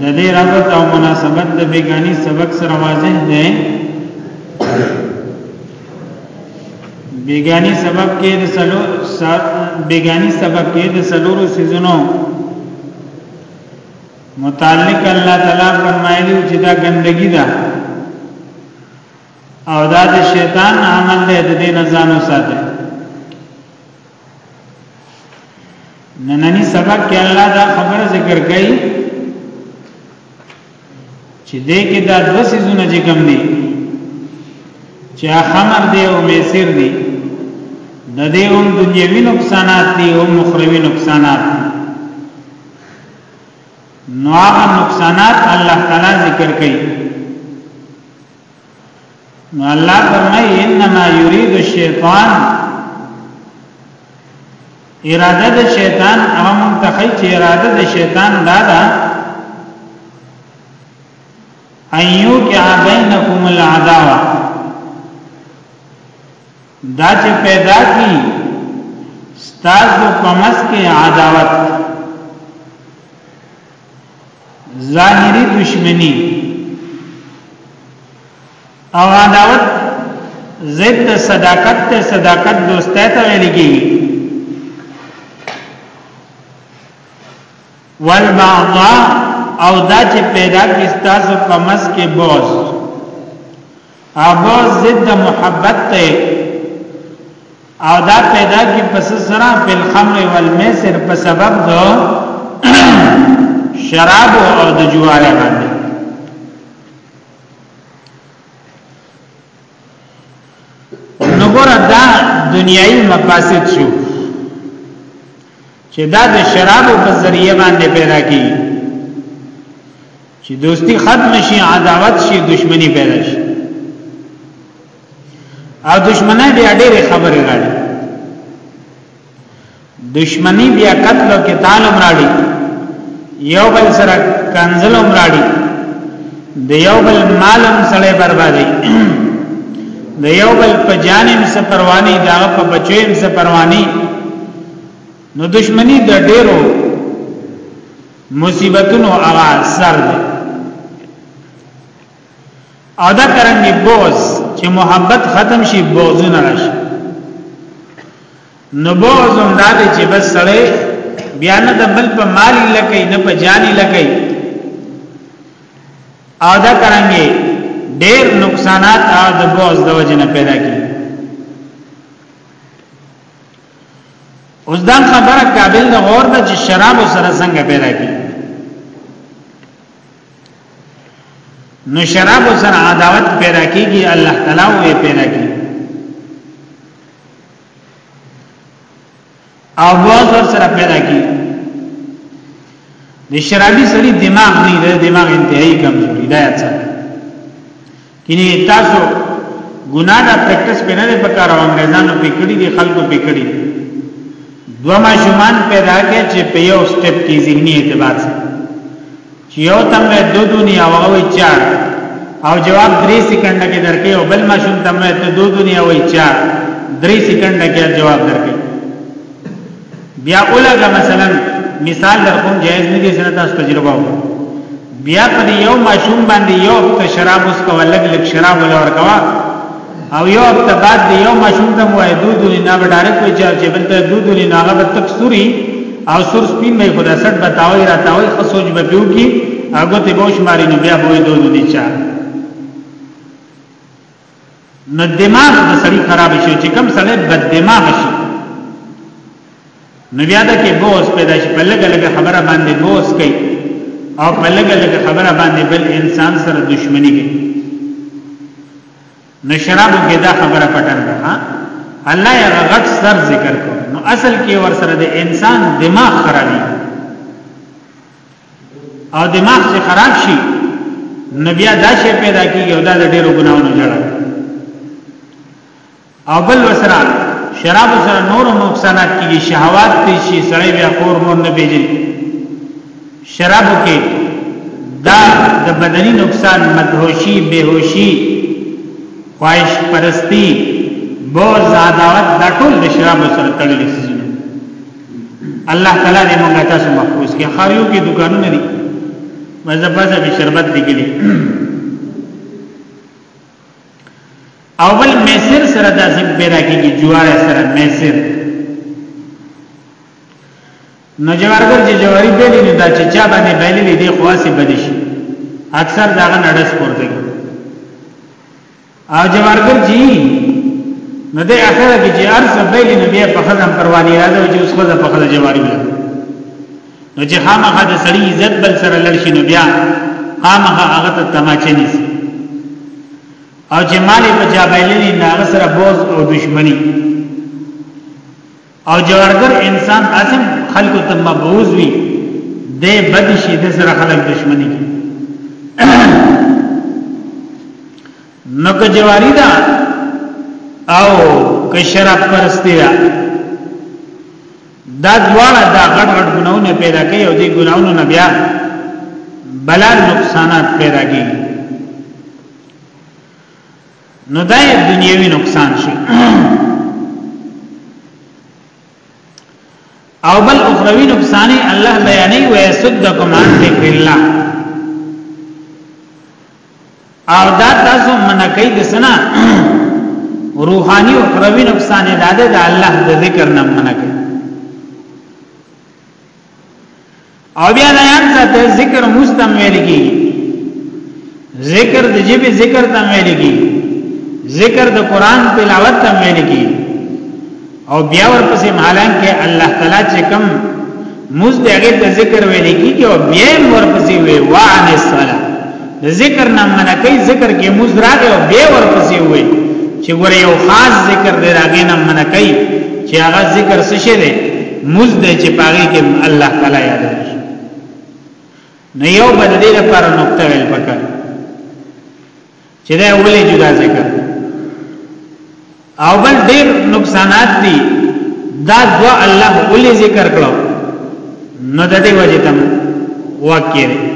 د دې رابط او مناسبت د بیگانی سبق سره واضح دی بیگانی سبق کې د سلو بیگانی سبق کې د سلورو سيزونو متعلق الله تعالی فرمایلی چې دا ګندګی ده او دا د شیطان عمل دی د دې نه ځانو ساته نننی سبق کې الله دا خبره ذکر کړي چې دې کې دا د سيزونه چې کم دي چې خمر دی او میسر دی د دې هم دنیوي نقصانات دي او مخروي نقصانات نو هغه نقصانات الله تعالی ذکر کړي نو الله فرمایي انما یرید الشیطان اراده د شیطان هغه منتخی چې اراده د شیطان دا ده ایو کې بینکم العداوه دا چې پیدا کی ستاسو پمس کې عداوت ظاهری دشمنی او عداوت ضد صداقت ته صداقت دوستۍ ته ویل کیږي والبعضا او دا چې پیدا کیستا سو پمس کې بوز هغه ضد محبت ته او دا پیدا کی پس سره په الخمر والمیسر په سبب دو شراب او د جواره باندې نګور دا دنیایي مفاسد شو چې دا د شرابو په ذریعہ باندې پیدا کی چې دوستی ختم شي عداوت شي دشمنی پیدا شي او دشمنه بیا ډېرې خبرې راړي دشمنی بیا قتل او قتال امراړي یو بل سره کنزل امراړي د یو بل مالم سره بربادي د یو بل په جانم سره پرواني دا په بچویم سره پرواني نو دشمنی د ډیرو مصیبتونو هغه سر دی او دا کرنګي بوز چې محبت ختم شي بوزونه راشي نو بوز هم دا دی چې بس سړی بیا نه د بل په مال لکې نه په جان لکې او دا کرنګي ډېر نقصانات د بوز د وجنه پیدا کیږي اوس دا خبره قابل د غور ده چې شراب سره څنګه پیدا کی نو شراب سره عداوت پیدا کیږي الله تعالی وې پیدا کی او بغض سره پیدا کی د شرابي سری دماغ نه دی دماغ انتهایی کمزوري دا څه کینه تاسو ګناه دا پریکټس په نه دی پکار او انګریزانو په کړی دی خلکو په کړی دو ماشومان پیدا کې چې په یو سټپ کې ذهني اعتبار سره چې یو تم له دو دنیا وغوي چار او جواب 3 سکند کې درکې او بل ماشوم تم له دو دنیا وای چار 3 سکند کې جواب درکې بیا ولګه مثلا مثال درکوم جایز نه دي سره تاسو تجربه وکړئ بیا په یو ماشوم باندې یو ته شراب اوس کوه لګ لګ شراب ولور کوه او یو ته بعد دی یو ماشوم ته وای دود نه به ډایرک وی چار چې بلته دود نه هغه به تک سوري او سور سپین به خدا سټ بتاوي راتاوي خصوج به پیو کی هغه ته بوش ماری نو بیا به دود نه چا نو دماغ د سړی خراب شي چې کم سړی بد دماغ شي نو بیا دا کې بوز پیدا شي په لګه لګه خبره باندې بوز کوي او په لګه لګه خبره باندې بل انسان سره دښمنی کوي نو شرابو کې دا خبره پټن ده ها الله یې غټ سر ذکر کو نو اصل کې ور سره د انسان دماغ خرابي او دماغ چې خراب شي نو بیا دا شی پیدا کیږي او دا د ډیرو ګناونو جوړه او بل وسره شراب سره نور نقصانات کیږي شهوات تیز شي سړی بیا خور مور نه پیژني شراب کې دا د بدني نقصان مدهوشي بهوشي خواهش پرستی بوز عداوت دا ټول د شراب سره تړلي الله تعالی دې موږ تاسو محفوظ کړي خاریو کې دکانونه دي مزه پزه به شربت لګلي اول میسر سره د ذم پیدا کیږي جوار سره میسر نو جوارګر چې جواری بیلی نه دا چې چا باندې بیلی دی خواصي بدی شي اکثر داغه نړس پورته او جوارګر جی نو ده اخر کې چې ارز بیل نو بیا په خزم پرواني راځي چې اوس خزه په خزه جواری وي نو چې خامخا د سړی عزت بل سره لړ شي نو بیا خامخا هغه ته تماچې نیسي او چې مالې په جابایلې نه هغه سره بوز او دشمنی او جوړګر انسان اسم خلق ته مبعوث وي د بد شي د سره خلق دشمني کی نو که جواری دا او که شراب پرستی دا دا دواړه دا غټ غټ ګناونه پیدا کوي او دې ګناونو نه بیا بلا نقصانات پیدا کوي نو دا یې دنیوي نقصان شي او بل اخروی نقصان الله بیانې و یسدکم عن ذکر الله او دا تاسو منکې د سنا روحاني او اخروی نقصان دا ده د الله د ذکر نه منکې او بیا نه یان ذات ذکر مستمل کی ذکر د جبه ذکر تمل کی ذکر د قران تلاوت تمل کی او بیا ورپسې مالان کې الله تعالی چې کوم مز دغه ذکر ویل کیږي او بیا ورپسې وی وعن الصلاه ذکر نه منع کوي ذکر کې مزراغه او به ورپسې وي چې ګوره یو خاص ذکر دی راغې نه منع کوي چې هغه ذکر څه شي دی مزد چې پاغي کې الله تعالی یاد شي نو یو بل دې لپاره نقطه ویل پکار چې دا ولې جدا ذکر او بل ډیر نقصانات دي دا دوا الله ولې ذکر کړو نو د دې وجه تم واقع دی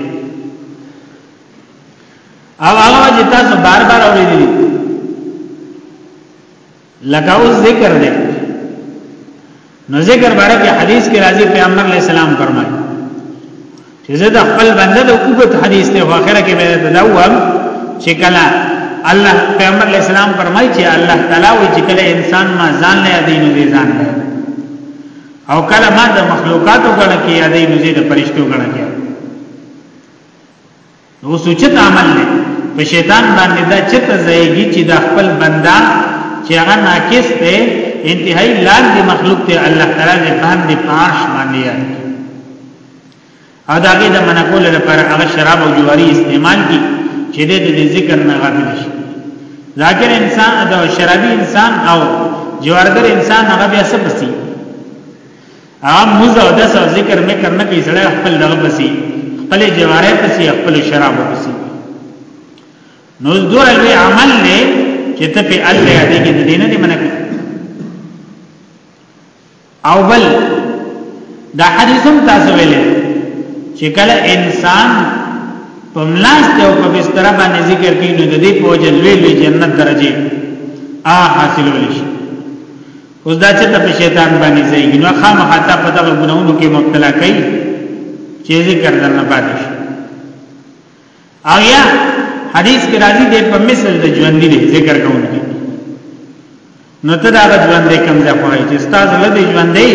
او هغه وجه تاسو بار بار اورېدلی لکه اوس ذکر دی نو ذکر باره کې حدیث کې راځي پیغمبر علی السلام فرمایي چې زه د خپل بنده د وګت حدیث ته واخره کې به تدوم چې کله الله پیغمبر علی السلام فرمایي چې الله تعالی وی چې کله انسان ما ځان له دین دې ځان له او کله ما د مخلوقاتو غړ کې یادې نو دې د پرشتو غړ کې نو سوچت عمل دی په شیطان باندې دا چته ځایږي چې د خپل بندا چې هغه ناقص دی انتهایی لاندې مخلوق ته الله تعالی دې باندې پاش باندې یاد او دا کې د منکول لپاره هغه شراب او جواری استعمال کی چې دې د ذکر نه غافل شي ذاکر انسان دا شرابي انسان او جوارګر انسان هغه بیا څه پسی عام موزه او داسه ذکر مکر نه کوي سړی خپل دغه پسی خپل جواره پسی خپل شراب پسی نو دوه لوی عمل نه چې ته په الله دې کې دې نه دې منع او بل دا حدیثم تاسو ویلې چې کله انسان په ملاس ته او په بستر باندې ذکر کوي نو د دې په وجه لوی لوی جنت درجه آ حاصلول شي اوس دا چې ته په شیطان باندې ځایږي نو خامخا تا په دغه ګناهونو کې مبتلا کوي چې ذکر درنه پاتې شي او یا حدیث کې راځي د په مثل د ژوند دی ذکر کوونکی نو ته دا ژوند دې کم ځای خوای چې ستاسو له دې ژوند دی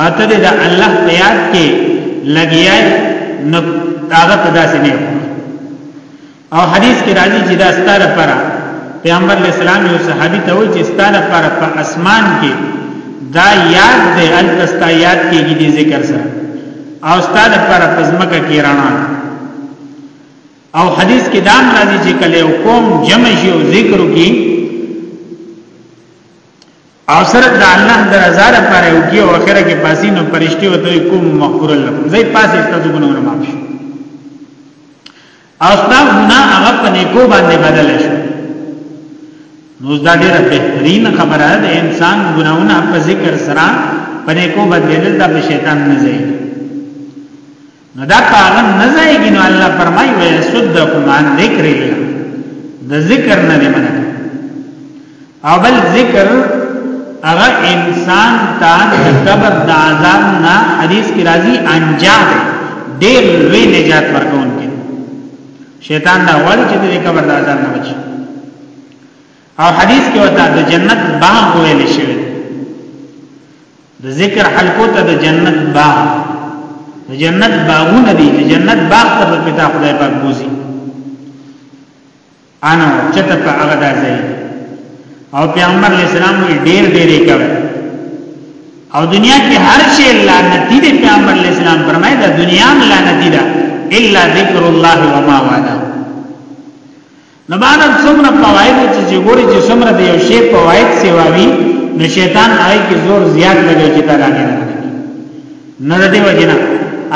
او ته د الله په یاد کې لګیای نو هغه تداسې نه او حدیث کې راځي چې دا ستاره پر پیغمبر علیہ السلام یو صحابي ته وایي چې ستاره پر په اسمان کې دا یاد دی الکستا یاد کېږي دې ذکر سره او ستاره پر پزمکه کې رانا او حدیث کې دام راځي چې کله یو قوم جمع شي او ذکر وکړي او سره د الله د رضا لپاره یو کې او اخره کې پاسي نو پرشتي وته کوم مغفور لكم زي پاسي تاسو ګناونه معاف شي او ستا ګناه هغه په نیکو باندې بدل شي نو دا ډیره بهترین خبره ده انسان ګناونه په ذکر سره په نیکو بدلیدل دا په شیطان نه ځي نو دا پاغه نه ځيږي نو الله فرمایي وي سدکم عن ذکر الله د ذکر نه منه اول ذکر اغا انسان تا قبر د عذاب نه حدیث کی راضی انجام ډیر لوی نجات ورکون کی شیطان دا وړ چې د قبر د عذاب نه بچي او حدیث کې وتا د جنت باغ ویل شوی د ذکر حلقو ته د جنت باغ د جنت باغونه دي د جنت باغ ته په پتا خدای پاک بوزي انا چته په هغه دځای او پیغمبر علیہ السلام ډیر ډیر کوي او دنیا کې هر شی لعنتی دی پیغمبر علیہ السلام فرمایي دا دنیا هم لعنتی ده الا ذکر الله وما والا نو باندې څومره فواید چې ګوري چې څومره دی یو شی فواید سیواوی نو شیطان آی کې زور زیات لګي چې تا لاندې نه نه دې وجنه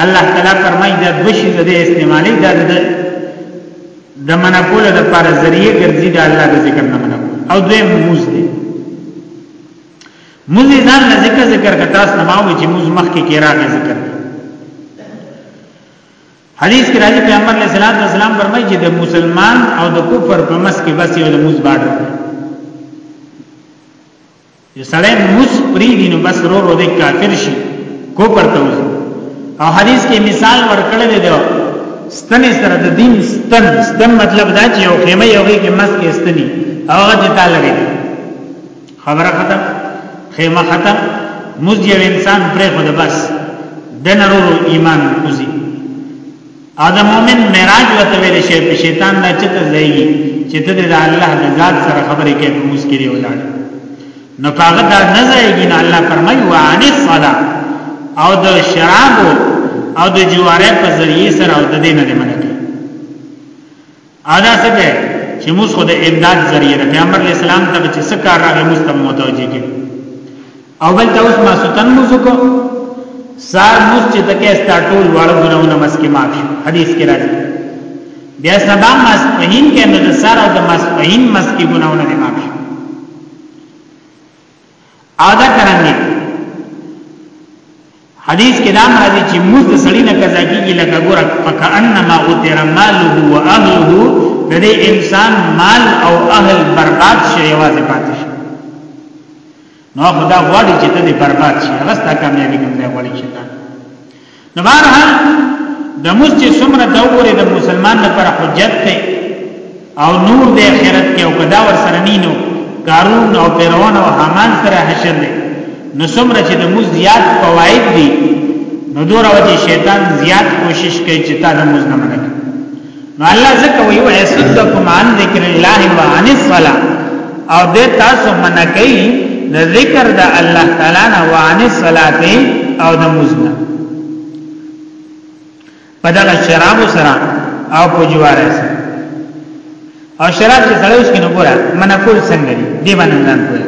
الله تعالی فرمایي دا دوشي د استعمالي دا د د منکول د پر ذریعہ ګرځي د الله د ذکر نه منکول او دوی موز دي موز ځان له ذکر ذکر کا تاسو نه ماوي چې موز مخ کې کېراغه ذکر حدیث کې راځي پیغمبر علیه الصلاۃ والسلام فرمایي چې د مسلمان او د کفر په مس کې بس یو د موز باډر یو سړی موس پریدي نو بس رو رو دی کافر شي کوپر ته وځي او حدیث کې مثال ورکړل دی دا ستن سره د دین ستن ستن مطلب دا چې یو خیمه یو کې مس کې ستنی او هغه ته لګي خبره ختم خیمه ختم موږ یو انسان پرې خو د بس دنه رو ایمان کوزي او د مؤمن معراج وته ویل شي په شیطان نه چته ځایږي چې ته د الله د ذات سره خبرې کوي په مسکري ولاړ نو پاغه دا نه ځایږي نه الله فرمایي وعن الصلاه او د شراب او د جواره په ذریعه سره او د دینه د منکه ادا څه ده چې موږ خو د امداد ذریعہ ده پیغمبر علی السلام ته چې څه کار راغی موږ ته متوجي کې او بل ته اوس ما سوتن موږ کو سار موږ چې تکه ستا ټول واړو ګناونه مسکه معاف شي حدیث کې راځي بیا سبا مسپهین کې نو د سار او د مسپهین مسکه ګناونه دي معاف شي ادا کرانګي حدیث کې دا راځي چې موږ د سړی نه قضا کیږي لکه ګور فکانما غتر ماله و اهله د دې انسان مال او اهل برباد شي یوازې پاتې شي نو خدا غواړي چې ته دې برباد شي هغه ستا کامیابی کوم ځای غواړي چې نو بهرحال د موږ چې څومره دورې د مسلمان لپاره حجت دی او نور د آخرت کې او کدا ور سره نینو قارون او فرعون او حامان سره حشر دی نو څومره چې د موږ زیات فواید دي نو دوره وجه شیطان زیات کوشش کوي چې تا د موږ نه منکه نو الله ځکه وی او یسدکم عن ذکر الله و عن الصلاه او د تاسو منکې د ذکر د الله تعالی نه و عن الصلاه او د مزنا په دغه شراب سره او په جوار سره او شراب چې سره اوس کې نو ګوره منکول څنګه دی دی باندې ځان کوی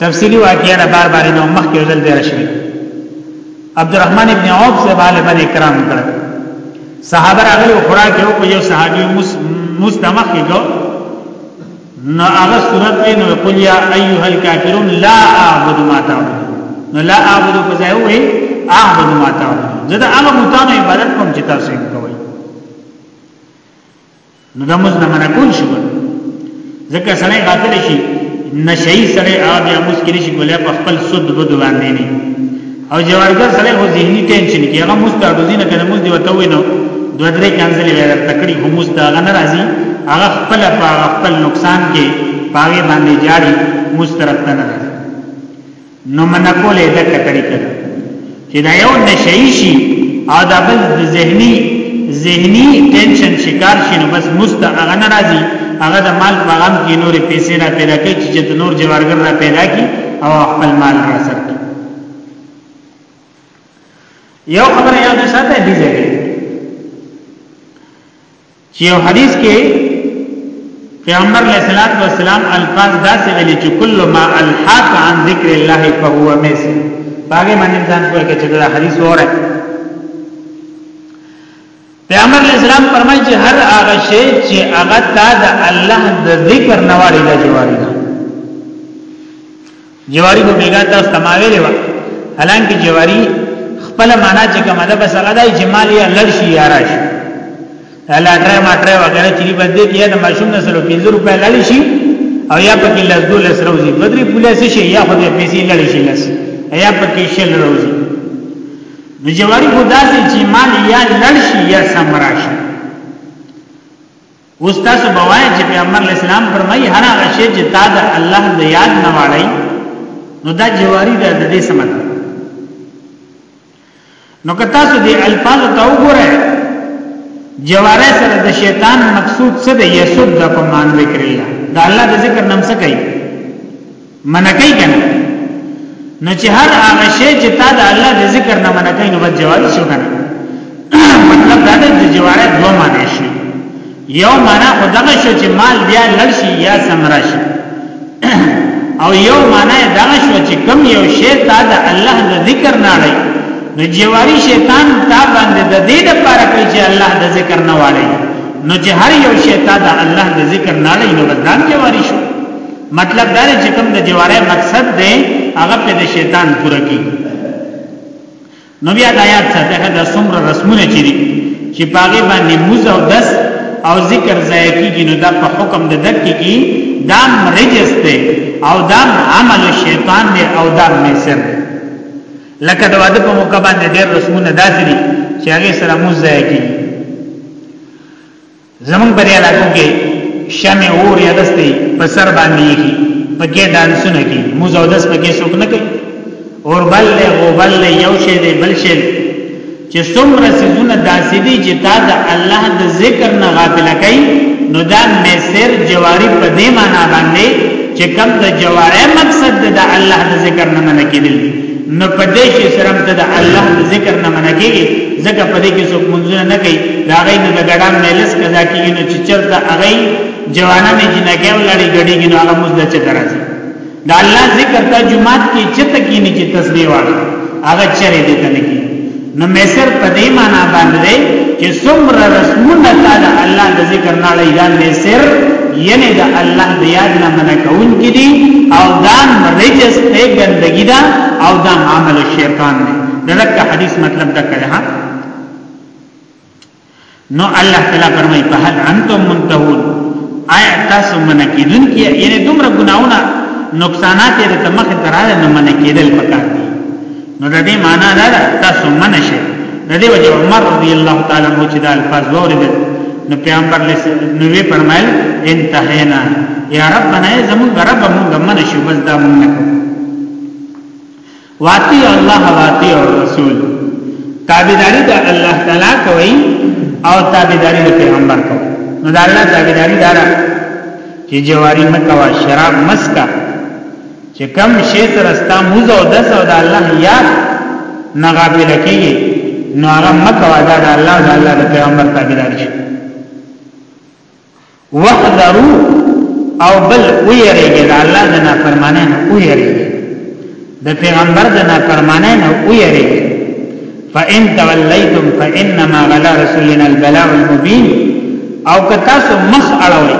تفصیلی واقعیا نه بار بار نو مخ کې ځل دی راشي عبدالرحمن ابن عوف سے غالبا اکرام کړ صحابه راغلي خوراک یو په یو صحابي مستمخ کې کو نو هغه صورت وی نو قل یا ایها الکافرون لا اعبد ما تعبدون نو لا اعبد په ځای وی اعبد ما تعبدون زه د هغه بوتانو عبادت کوم چې تاسو یې کوئ نو دا موږ نه منع کول شي ځکه سړی غافل شي نشئی سړی هغه بیا موږ کې نشي کولای په خپل سود بده باندې نه او جوارګر سړی هو ذهني ټینشن کې هغه موږ ته اډوزي نه کنه موږ دی وته وینو دوه درې کانزلې ور تکړی هم موږ ته غن راځي هغه خپل په خپل نقصان کې پاګې باندې جاړي موږ طرف ته نه نو منکول یې دغه طریقه ده چې دا یو نشئی شي او دا بل ذهني ذهني ټینشن شکار شي نو بس مست هغه ناراضي هغه د مال په غم کې نور پیسې را پیدا کوي چې د نور جوارګر را پیدا کی او خپل مال را سر کی یو خبره یاد ساته دي ځای چې یو حدیث کې پیغمبر علیه الصلاۃ والسلام الفاظ داسې ویلي چې کل ما الحاق عن ذکر الله فهو مس باغې باندې ځان کوی چې دا حدیث وره پیغمبر علیه السلام فرمایي چې هر هغه شی چې هغه تا د الله د ذکر نواړي د جواري جواری کو بیگا تاسو تماوی لیوا حالانکه جواری خپل معنا چې کومه ده بس هغه دای چې مال یې لړشي یا راشي لاټره ماټره وغیرہ چې په دې کې د ماشوم نه سره 50 روپۍ لړی شي او یا پکې لږ دول سره وزي بدري پولیس شي یا خو دې پیسې لړی شي لس یا پکې شل روزي د جواری خدا سي چې مال یا لړشي یا سمراشي اوس تاسو به وایئ چې پیغمبر اسلام فرمایي هر هغه شی چې تا د الله د یاد نه واړی نو دا جواری ده د دې سمت نو که تاسو دې الفاظ ته وګورئ جواره سره د شیطان مقصود څه دی یسد په مان ذکر الله دا الله د ذکر نام څه کوي منکای کنه نو چې هر هغه شی چې تا د الله د ذکر نه منکای نو بد جواب شو کنه مطلب دا دی چې جواره دوه معنی شي یو معنی خدغه شو چې مال بیا لړ شي یا سمرا شي او یو معنی دا شو چې کم یو شی تا د الله د ذکر نه لړی نو جواری شیطان تا باندې د دې لپاره کوي چې الله د ذکر نه واړي نو چې هر یو شیطان د الله د ذکر نه لړی نو بدنام جواری شو مطلب دا دی چې کوم د جواره مقصد دی هغه په د شیطان پوره کی نو بیا د آیات سره د څومره رسمونه چي دي چې پاګې باندې موز او دس او ذکر ځای کیږي نو دا په حکم د دک کیږي دا مرجس دی او دا عمل شیطان دی او دا میسر دی لکه د واده په موقع باندې ډېر رسمونه داسې دي چې هغه سره موز ځای کیږي زمون پر علاقو کې شمع اور یا دستي په سر باندې کی په کې ډانسونه کی موزه دس په کې څوک نه کوي اور بل له غوبل له یو شی دی بل شی چې څومره سيزونه داسې دي چې تا د الله د ذکر نه غافل کړي نو دا میسر جواری په دې معنی باندې چې کم د جواره مقصد د الله د ذکر نه منکې دي نو په دې شي سره ته د الله د ذکر نه منګي ځکه په دې کې څوک منځونه نه کوي دا غي نه د ګډان ملس قضا کیږي نو چې چرته هغه جوانان جنګي ولړي ګډي کې نو هغه مزده چې درازي دا الله ذکر ته جمعات کې چې تکینی چې تسبیح واړه هغه چره دې ته نه نو میسر په دې معنا باندې چې څومره رسمونه تا د الله د ذکر نه لای دا میسر یعنی د الله د یاد نه منع کون کې دي او دا رجس ته ګندګی دا او دا عمل شیطان دی دغه حدیث مطلب دا کړه نو الله تعالی فرمایي په هل انتم منتهون آیا تاسو منه کیدون کی یعنی دومره ګناونه نقصانات یې ته مخ تراله نه منه کیدل پکار دي نو د دې معنی دا ده تاسو منه شئ د دې وجه عمر رضی الله تعالی عنہ چې دا الفاظ وورید نو پیغمبر له نو وی فرمایل انتهینا یا ربنا زمون رب مونږ منه شو بس دا مونږ واطیع الله واطیع الرسول تابعداري د الله تعالی کوي او تابعداري د پیغمبر کوي نو د الله تابعداري دا ده چې جواری مکوا شراب مسکا چې کم شی تر استا موزه او دس او د الله یاد نه غافل کیږي نو هغه مکوا دا د الله د الله د پیغمبر تابعداري شي وحذرو او بل ویریږي د الله د نافرمانه نه ویریږي د پیغمبر د نافرمانه نه ویریږي فان تولیتم فانما غلا رسولنا البلاء المبین او که تاسو مخ اړوي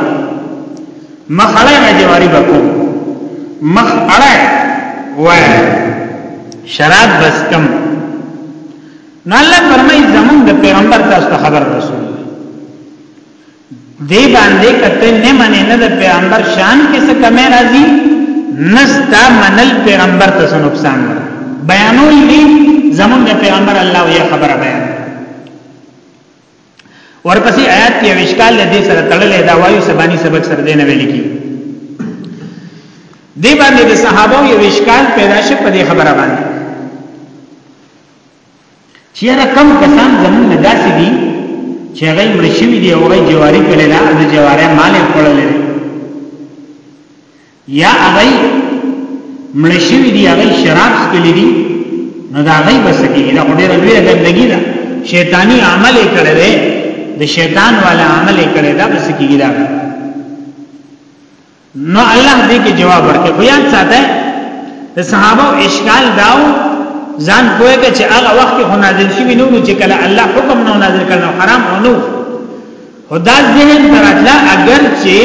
مخ اړای نه جواری بکو مخ اړای وای شراب بس کم نو الله فرمای زمون د پیغمبر تاسو خبر رسول دی باندې کته نه منې نه د پیغمبر شان کې څه کمی راځي نستا منل پیغمبر ته څه نقصان ور بیانول دي زمون د پیغمبر الله یا خبره بیان ورپسې آیات کې وشکال دې سره تړلې دا وایو سبانی سبق سره دې نه ویل کی دی باندې د صحابه یو وشکال پیدا شي په دې خبره باندې چې یاره کم کسان زمونږ نه داسې دي چې هغه مړ شوي دي او هغه جواري کړی دا د جواري مال یې خوړلی دی یا هغه مړ شوي دي هغه شراب څکلي دي نو دا هغه بس کېږي دا ډېره لویه ګندګي ده شیطانی عمل یې کړی دی د شیطان والا عمل یې کړی دا بس کېږي دا نو الله دې کې جواب ورکړي خو یاد ساته د صحابه اشکال داو ځان کوی کې چې هغه وخت کې نازل شي نو چې کله الله حکم نو نازل کړو حرام او نو خدا ذهن تراتلا اگر چې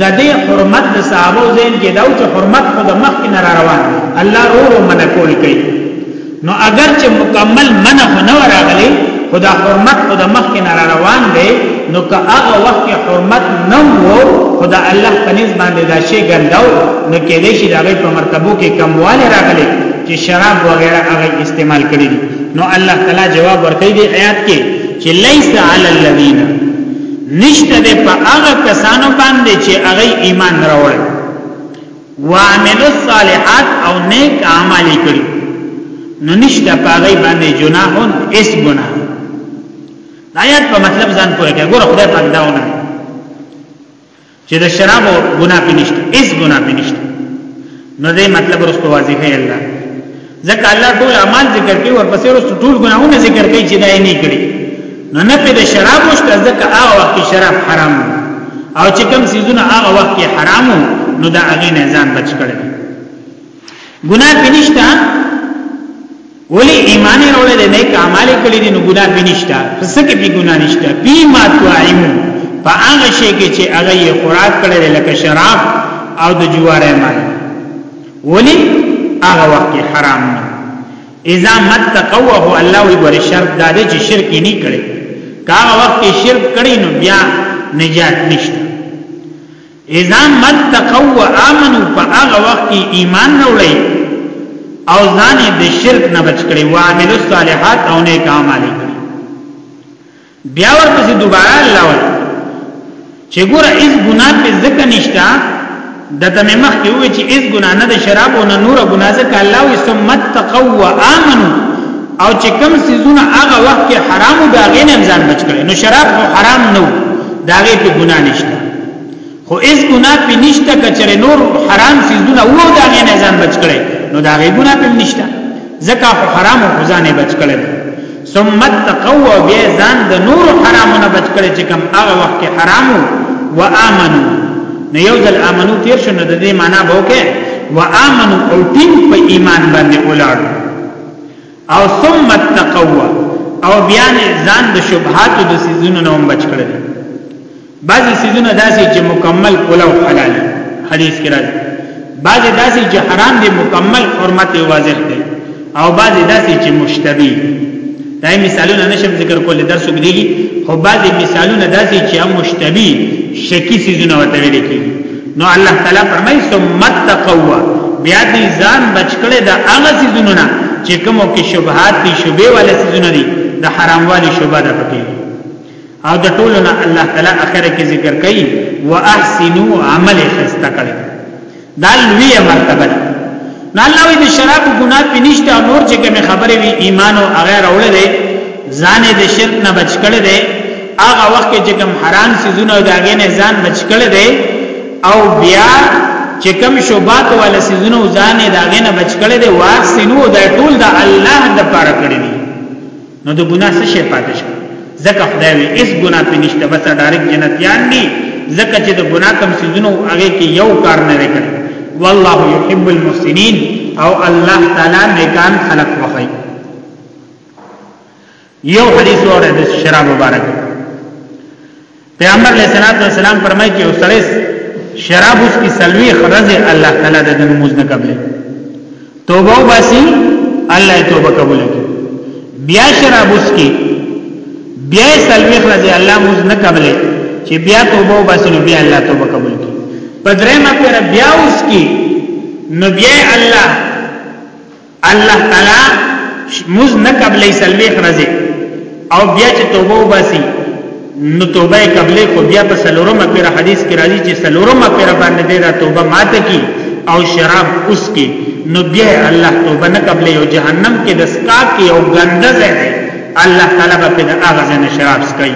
د دې حرمت د صحابه ذهن کې داو چې حرمت خود مخ کې نه روان الله رو رو منکول کوي نو اگر چې مکمل منع نه راغلی خدا حرمت خدا مخ کې نه روان دی نو که هغه وخت کې حرمت نه وو خدا الله په نسبت باندې دا شی ګنداو نو کې دې شي دغه په مرتبه کې کمواله راغلی چې شراب وغیرہ هغه استعمال کړی نو الله تعالی جواب ورکړي دی آیات کې چې ليس علی الذین نشته په هغه کسانو باندې چې هغه ایمان راوړل وعمل الصالحات او نیک اعمال کړي نو نشته پاغي باندې جناح اس ګناه آیات په مطلب ځان پوهه کې ګور خدای پاک داونه چې د شرابو ګناه پینشته اس ګناه پینشته نو دې مطلب ورسته واضح دی الله ځکه الله ټول اعمال ذکر کوي ورپسې ورته ټول ګناهونه ذکر کوي چې دا یې نه کړی نو نه په شراب مشته ځکه هغه وخت شراب حرام او چې کوم سيزونه هغه وخت حرام نو دا هغه نه ځان بچ کړي ګناه پینشتا ولی ایمان راولې نه نیک اعمال کړی دي نو ګناه پینشتا څه کې به ګناه نشته بي ما توعیم په هغه شی کې چې هغه یې خوراک کړی لکه شراب او د جواره مال ولی هغه وخت کې حرام نه اذا متقوه الله وی ګور شرط دا دی چې شرک یې نه کړي کاغه وخت کې شرک کړي نو بیا نجات نشته اذا متقوه امنو په هغه وخت کې ایمان نه وړي او ځان یې د شرک نه بچ کړي او عامل الصالحات او نیک اعمال کړي بیا ورپسې دوباره الله ولا چې ګوره اس ګنا په ذکر نشتا دته مې مخ کې وې چې اس ګنا نه د شراب او نه نور ګنا ځکه الله وي ثم تقوا وامنوا او چې کوم سيزونه هغه وخت کې حرام او داغې نه ځان بچ کړي نو شراب خو حرام نه داغې په ګنا نشته خو اس ګناه په نشته کچره نور حرام سيزونه وو دا غي نه ځان بچ کړي نو دا غي ګناه په نشته زکه خو حرام خو ځان بچ کړي ثم تقوا بیا ځان د نور حرامونه بچ کړي چې کوم هغه وخت کې حرامو و امنو نو یو ځل امنو تیر شو نو د دې معنا به وکړي و امنو او ټینګ په ایمان باندې ولاړ او ثم تقوا او بیا ځان د شبهات د سيزونو نه بچ کړي بعضی سیدونه داسې چې مکمل کولو حلال حدیث کې راځي بعضی داسې چې حرام دي مکمل حرمت واضح دي او بعضی داسې چې مشتبه دا مثالونه نشم ذکر کول درس کې دي خو بعضی مثالونه داسې چې هم مشتبه شکی سیدونه وته ویل کیږي نو الله تعالی فرمایي ثم تقوا بیا دې ځان بچکړه د هغه سیدونه نه چې کومو کې شبهات دي شبهه والے سيزونه دي د حرام والي شبهه ده پکې او د ټولو نه الله تعالی اخر کې ذکر کوي واحسنو عمل خسته کړي دا لوی مرتبه ده نه الله وی د شراب ګناه په نشته نور چې کوم خبره وی ایمان او غیر اول ده ځان د شرک نه بچ کړي ده هغه وخت چې کوم حرام سيزونه او داګې نه ځان بچ کړي ده او بیا چې کوم شوبات ولا سيزونه ځان داګې نه بچ کړي ده واحسنو دا ټول د الله د پاره کړی نو د ګناه څه شي پاتې شو ځکه خدای وي اس ګناه په نشته بس ډایرک جنتیان دي ځکه چې د ګناه کم سيزونو هغه کې یو کار نه وکړي والله يحب المحسنين او الله تعالی نیکان خلق وخی یو حدیث اور د شراب مبارک پیغمبر علیہ الصلوۃ والسلام فرمایي چې اوسړیس شراب اس کی سلوی خرز الله تعالی د نماز نه قبل توبه واسي الله توبه قبول کی بیا شراب اس کی بیا سلوی خرز الله موز نه قبل چې بیا توبه واسي نو بیا الله توبه قبول کی پدریمه پر بیا اس کی نو بیا الله الله تعالی موز نه قبلې سلوي خرزه او بیا چې توبه وباسي نو توبه قبلې خو بیا په سلورمه پر حدیث کې راځي چې سلورمه پر باندې دا توبه ماته کی او شراب اوس کی نو بیا الله توبه نه قبلې او جهنم کې د سکاک او ګنده ځای الله تعالی به په هغه ځای شراب سکي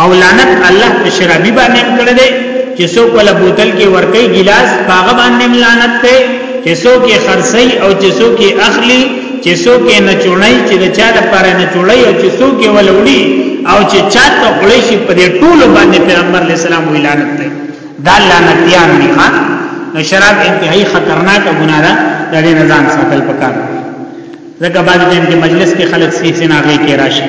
او لعنت الله په شرابي باندې کړی دی چې څوک ولا بوتل کې ورکی ګلاس باغ باندې لعنت دی چې څوک یې خرڅي او چې څوک یې اخلي چې څوک یې نه چړای چې د چا لپاره نه چړای او چې څوک یې ولولي او چې چا ته خړې شي په دې ټول باندې پیغمبر علی السلام وی لعنت دی دا لعنت یان نه ښه نو شراب انتهایی خطرناک ګناه ده د دې نظام ساتل پکار ځکه بعد دې مجلس کې خلک سې سناغې کې راشي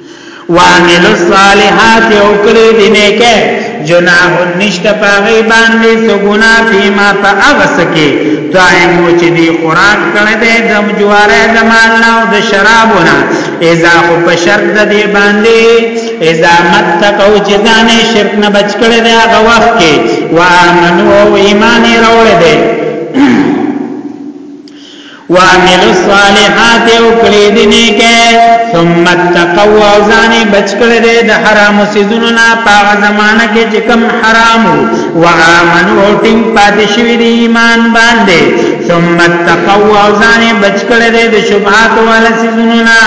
وعمل الصالحات او کړی دی نیکه جناح نشته پاغی باندې سو ګنا فيما فاغسکه دایمو چې دی خوراک کړی دی د مجواره د مال نه او د شرابونه اذا خو په شرط د دی باندې اذا متقو چې ځان شرک نه بچ کړی دی هغه وخت کې وامنو او ایمان راوړی دی وعمل الصالحات او کړي دي نیکه ثم تقوا او ځان بچ کړي دي د حرام سيزونو نه پاغه زمانہ کې چې کم حرام او امن او ټینګ پاتې شوی دي ایمان باندې ثم تقوا او ځان بچ کړي دي د شبهات ولا سيزونو نه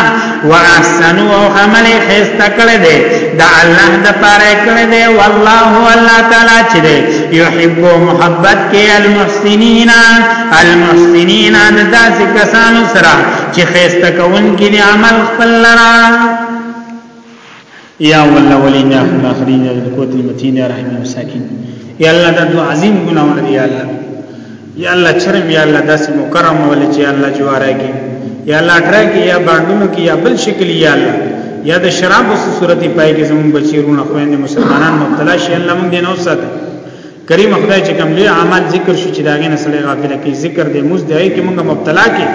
واحسنو او عمل خسته کړی دی دا الله د پاره کړی دی والله الله تعالی چې دی يحب محبت کې المحسنین المحسنین د داسې کسانو سره چې خسته کوونکي عمل خپل لرا یا الاولین یا الاخرین یا القوت المتین یا رحم المساکین یا الله دا دو عظیم ګناونه دی یا الله یا الله چرم یا الله داسې مکرم ولې چې الله جواره کې یا الله ټره کې یا باندونو کې یا بل شکل یا الله یا د شراب او صورت پای کې زمون بچیرونه خويند مسلمانان مبتلا شي الله موږ دې نو ساته کریم خدای چې کوم لوی عمل ذکر شو چې داګه نسلې غافل کی ذکر دې موږ دې کې موږ مبتلا کې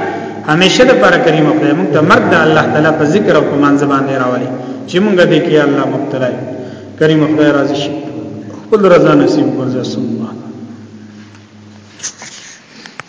همیشه د پر کریم خدای موږ ته مرګ د الله تعالی په ذکر او په مان زبان دی راولي چې موږ دې کې الله مبتلا کریم خدای راضي شي خپل رضا نصیب ورزه سم